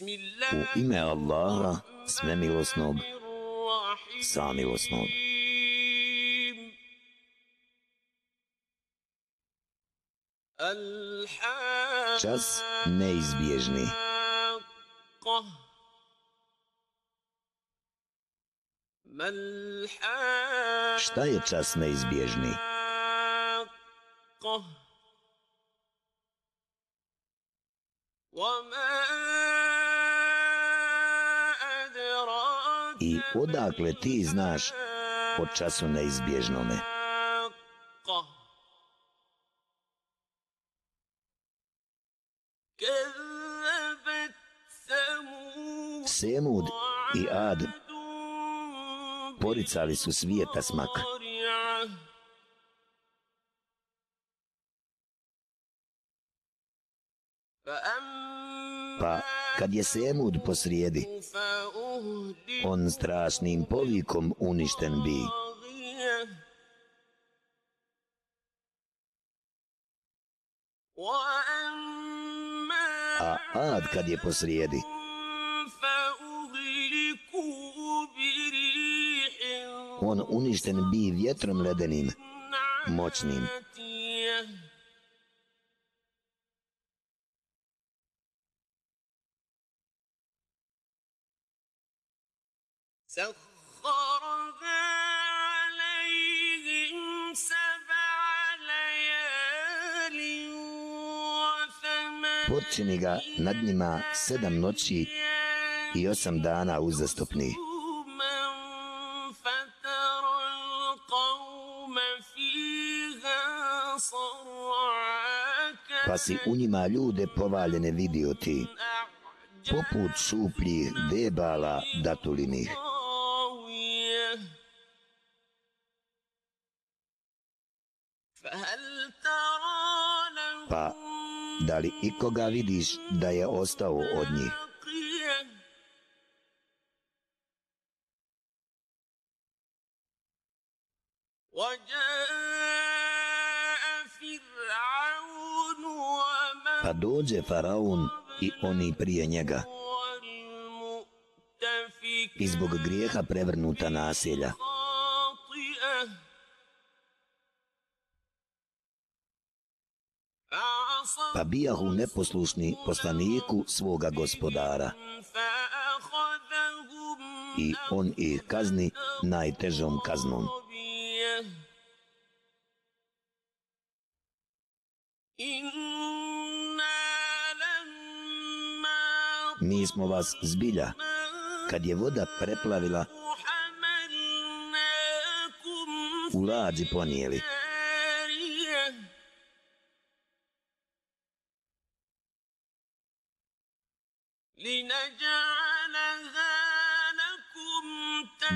U ime Allaha, svemilosnog, samilosnog. Čas neizbježni. Šta je čas neizbježni? I odakle ti znaš o času neizbježnome? Semud i Ad poricali su svijeta smaka. Pa kad je Semud posrijedi, on strašnim povikom uništen bi. A Ad kad je posrijedi, on uništen bi vjetrom ledenim, moćnim. Počini ga nad njima sedam noći i osam dana uzastopni. Pa si u njima ljude povaljene vidio ti, poput šupljih debala datulinih. Da li ikoga vidiš da je ostao od njih? Pa dođe Faraon i oni prije njega. I zbog grijeha prevrnuta naselja. Pa bijahu neposlušni poslaniku svoga gospodara. I on ih kazni najtežom kaznom. Mi smo vas zbilja, kad je voda preplavila, u lađi ponijeli.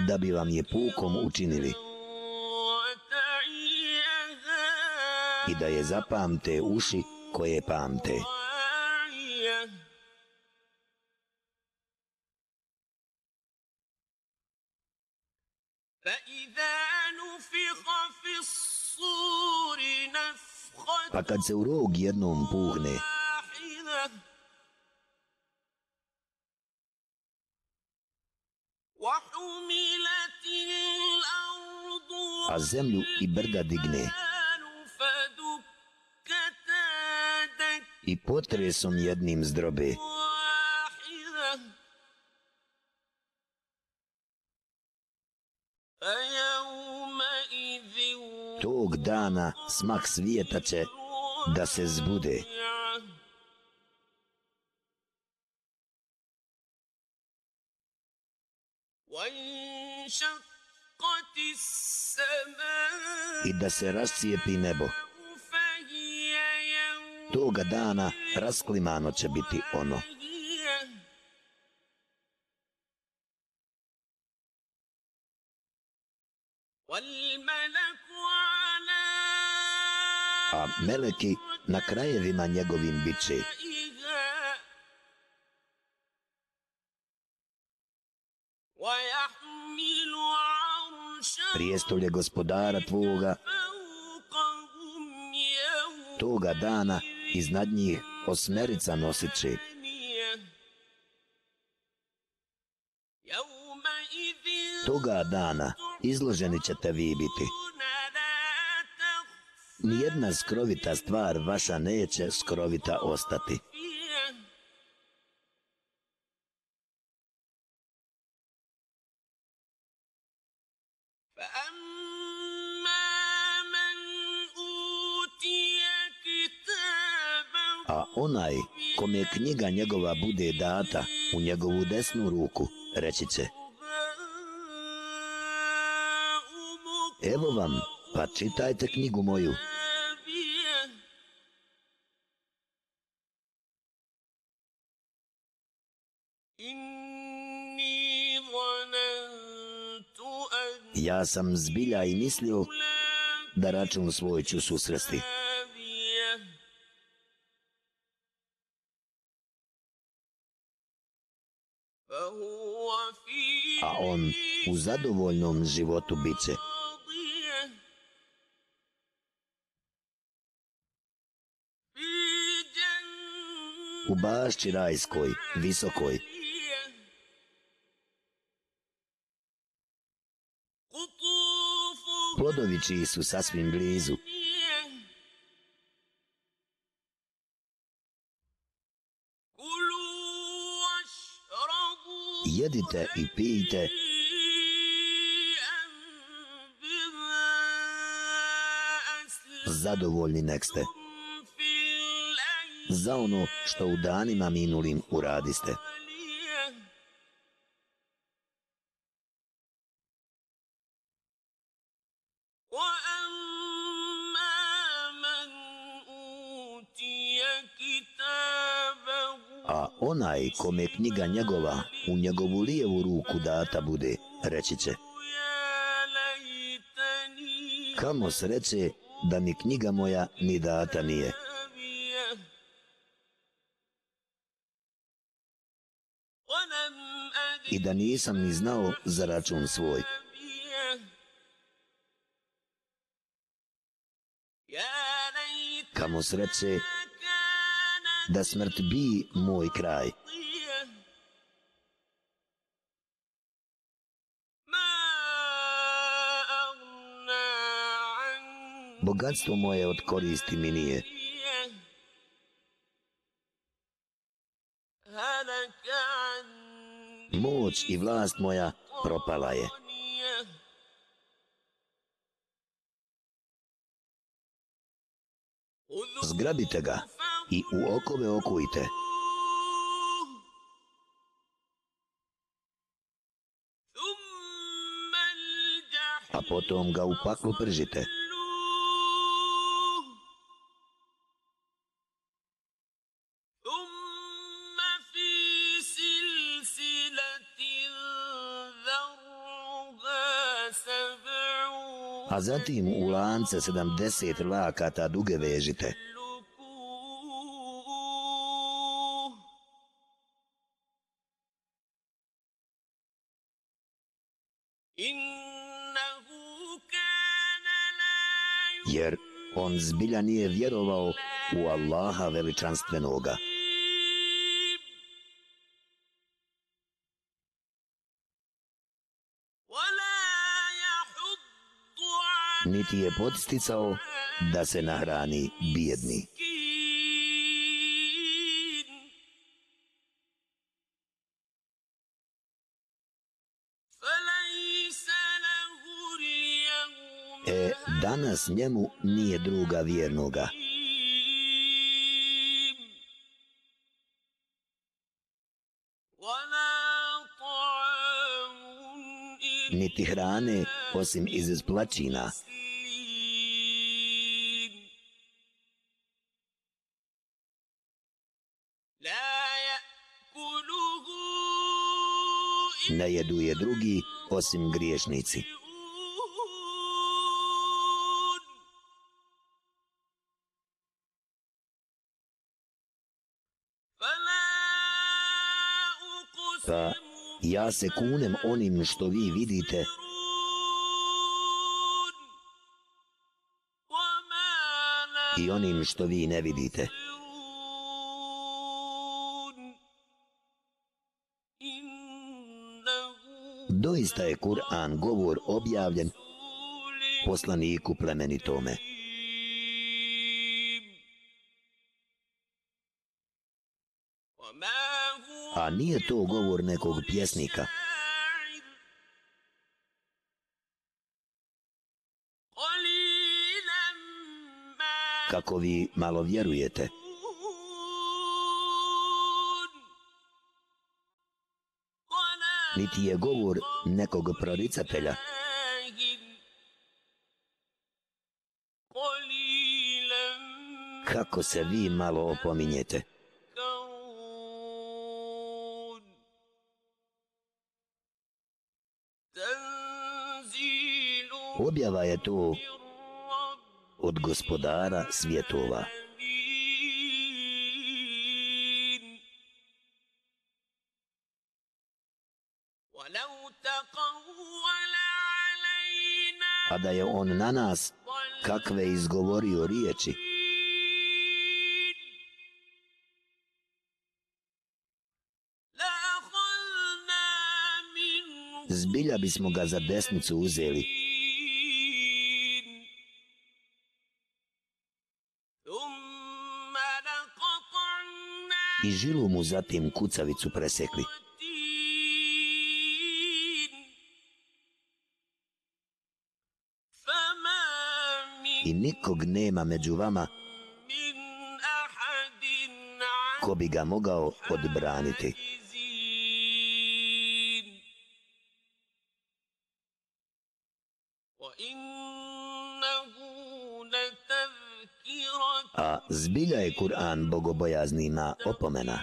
Da bi vam je pukom učinili i da je zapamte uši koje pamte. Pa kad se u rog jednom puhne, a zemlju i brda digne. I potresom jednim zdrobe. Tog dana smak svijeta će da se zbude. I da se rascijepi nebo. Toga dana rasklimano će biti ono. A meleki na krajevima njegovim bit će prijestolje gospodara tvoga. Toga dana iznad njih osmerica nosit će. Toga dana izloženi ćete vi biti. Nijedna skrovita stvar vaša neće skrovita ostati. Onaj kome knjiga njegova bude data u njegovu desnu ruku, reći će Evo vam, pa čitajte knjigu moju. Ja sam zbilja i mislio da račun svoj ću susresti. A on u zadovoljnom životu bit će. U bašći rajskoj, visokoj, plodovi čiji su sasvim blizu. Jedite i pijte zadovoljni nek ste za ono što u danima minulim uradiste. Onaj kome knjiga njegova u njegovu lijevu ruku data bude, reći će Kamo sreće da mi knjiga moja ni data nije. I da nisam ni znao za račun svoj. Kamo sreće da smrt bi moj kraj. Bogatstvo moje od koristi mi nije. Moć i vlast moja propala je. Zgrabite ga i u okove okujte. A potom ga u paklu pržite. A zatim u lance sedamdeset lakata duge vežite. Jer on zbilja nije vjerovao u Allaha veličanstvenoga. Niti je podsticao da se nahrani bijedni. Danas njemu nije druga vjernoga. Niti hrane osim iz izplaćina. Ne jedu je drugi osim griješnici. Pa ja se kunem onim što vi vidite i onim što vi ne vidite. Doista je Kur'an govor objavljen poslaniku plemenitome. A nije to govor nekog pjesnika. Kako vi malo vjerujete. Niti je govor nekog proricatelja. Kako se vi malo opominjete. Objava je to od gospodara svjetova. A da je on na nas kakve izgovorio riječi, zbilja bismo ga za desnicu uzeli. I žilu mu zatim kucavicu presekli. I nikog nema među vama ko bi ga mogao odbraniti. A zbilja je Kur'an bogobojaznima opomena.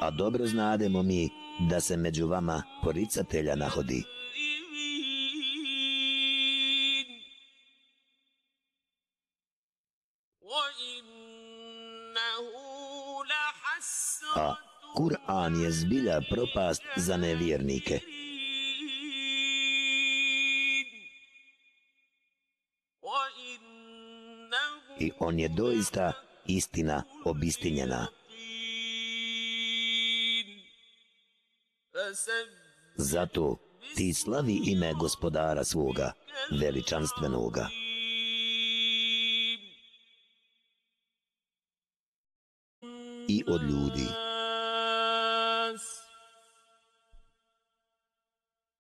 A dobro znademo mi da se među vama poricatelja nahodi. Kur'an je zbilja propast za nevjernike. I on je doista istina obistinjena. Zato ti slavi ime gospodara svoga, veličanstvenoga. I od ljudi.